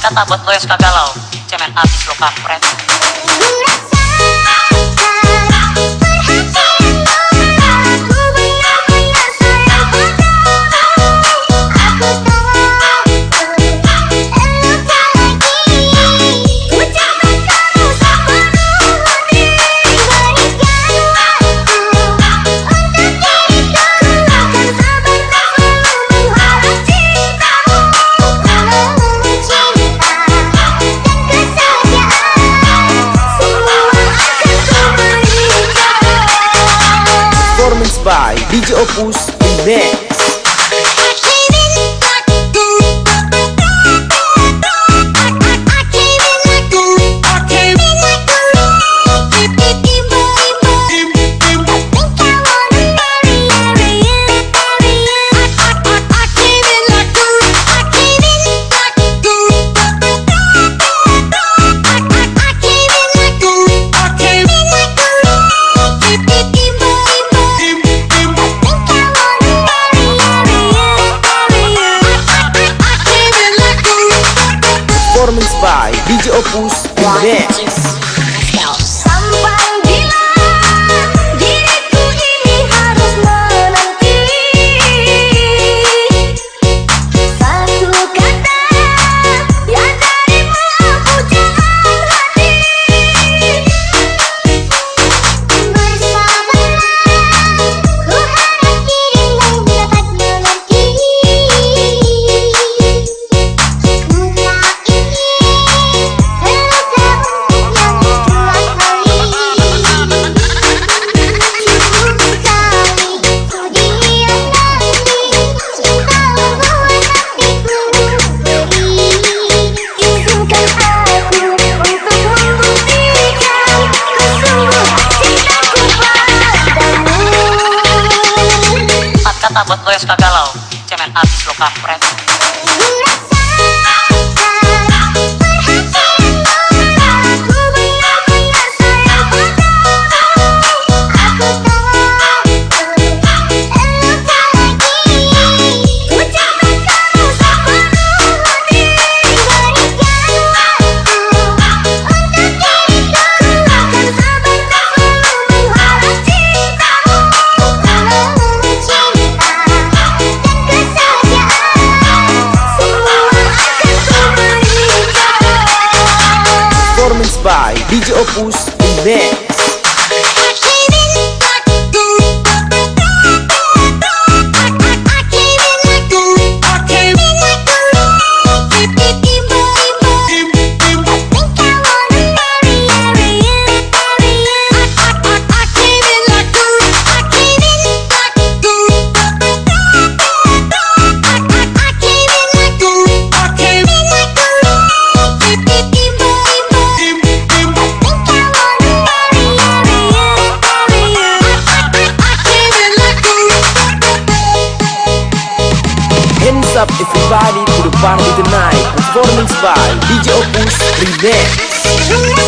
Kata buat lo yang suka galau. Cemen abis lo kampret Opus Ideia. buat lo yang suka galau Cemen abis lo kampret os Ibex. DJ Opus Remix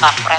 Papa.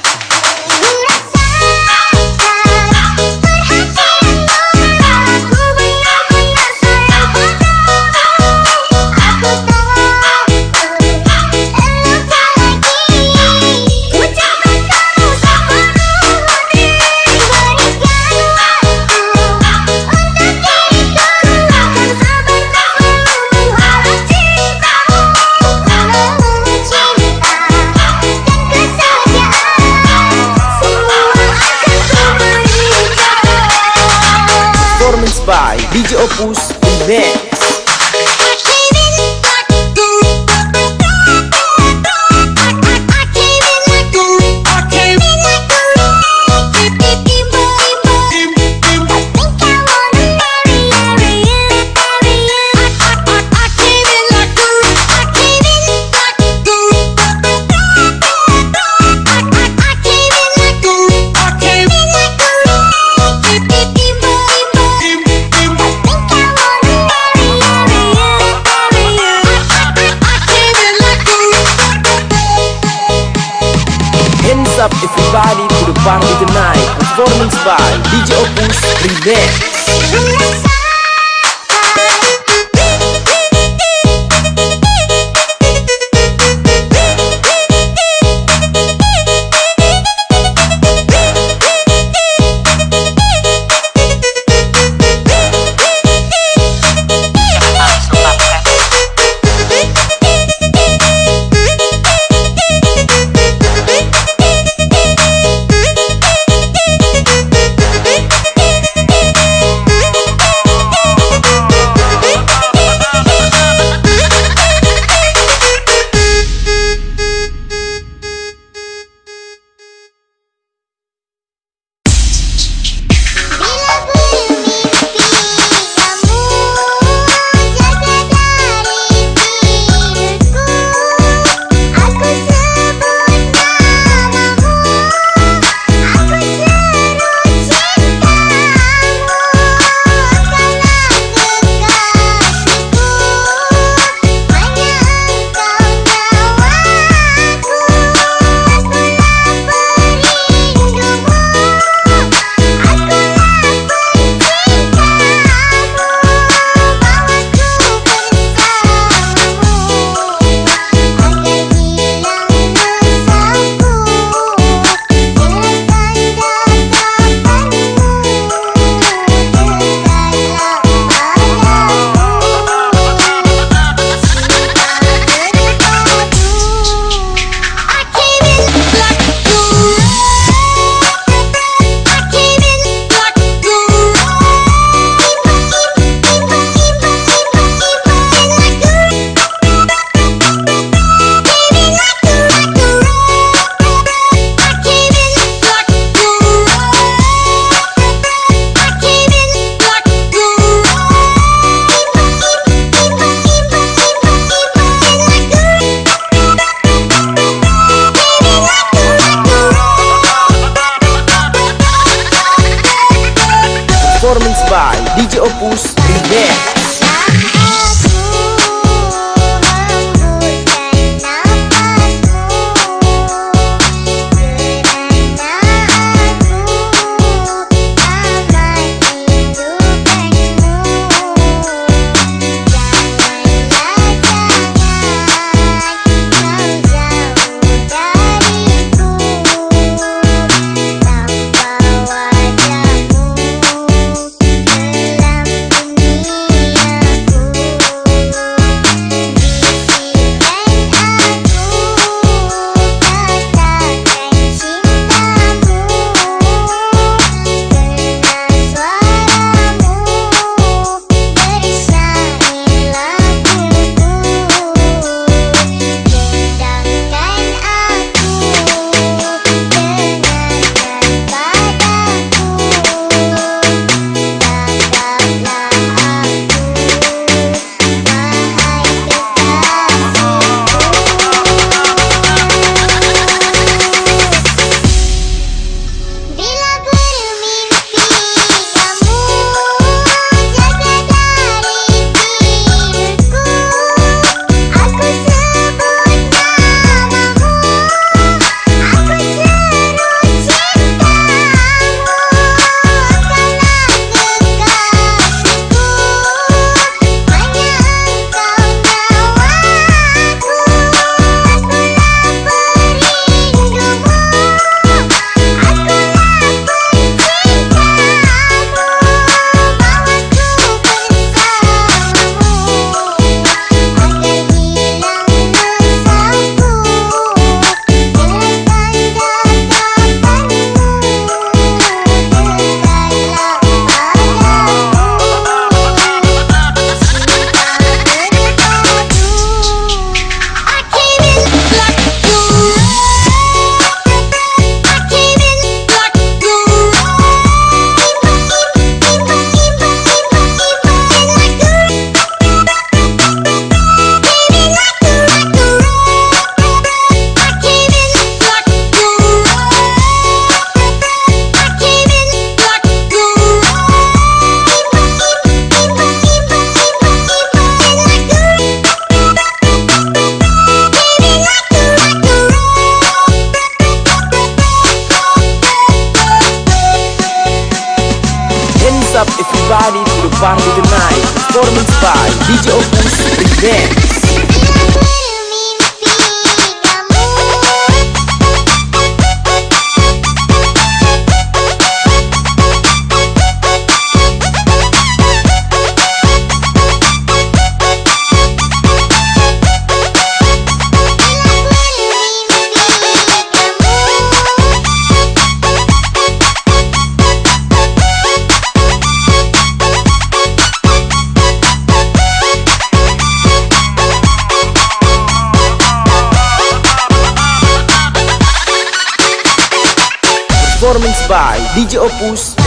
capuz.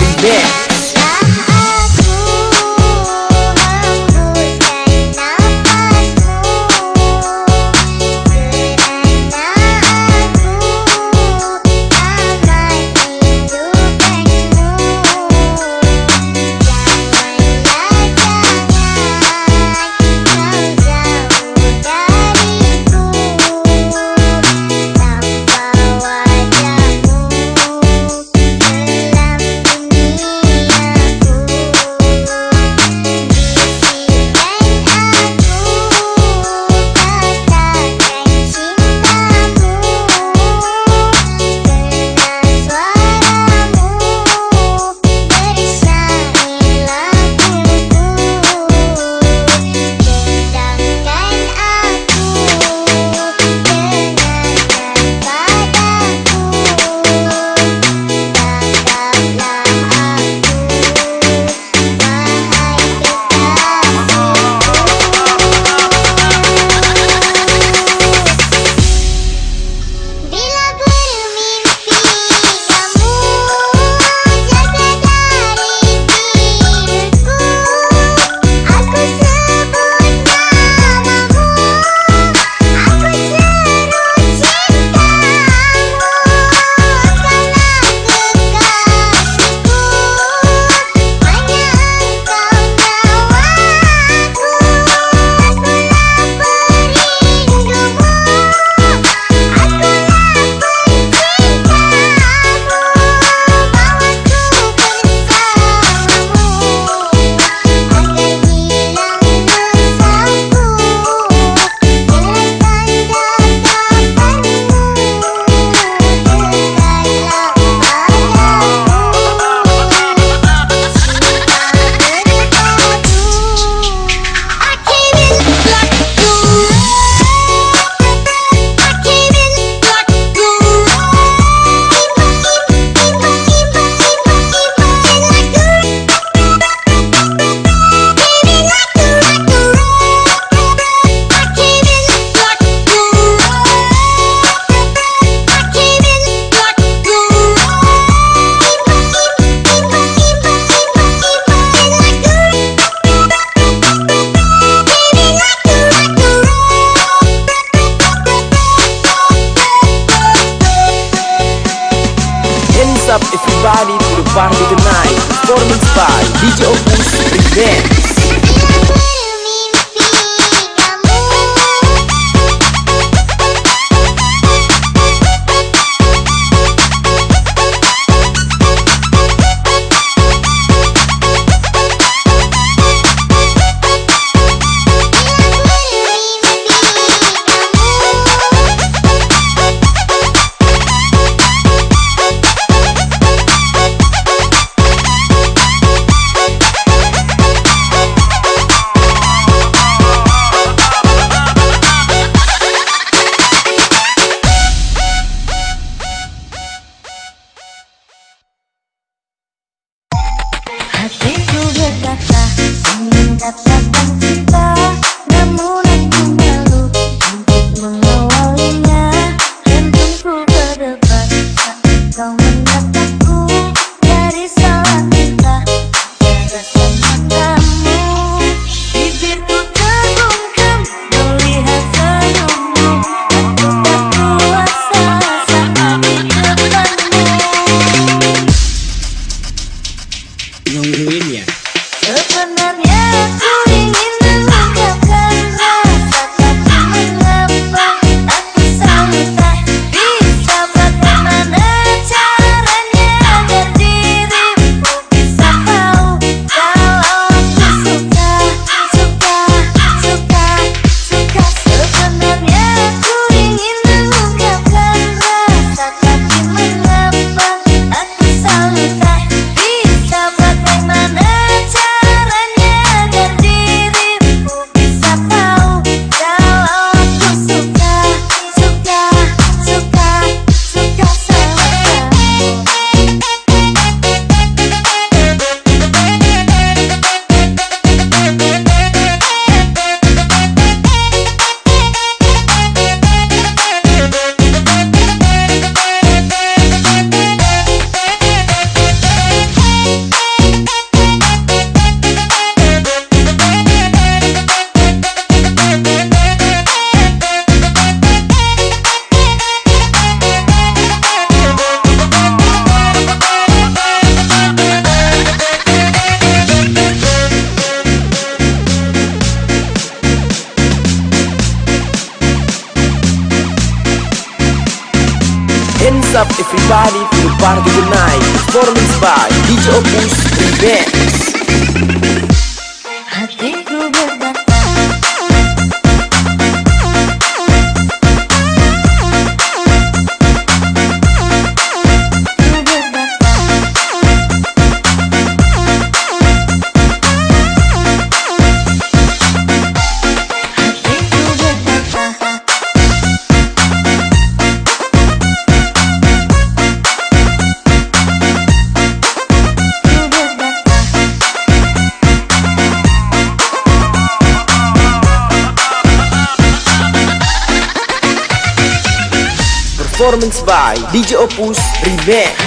DJ Opus Remix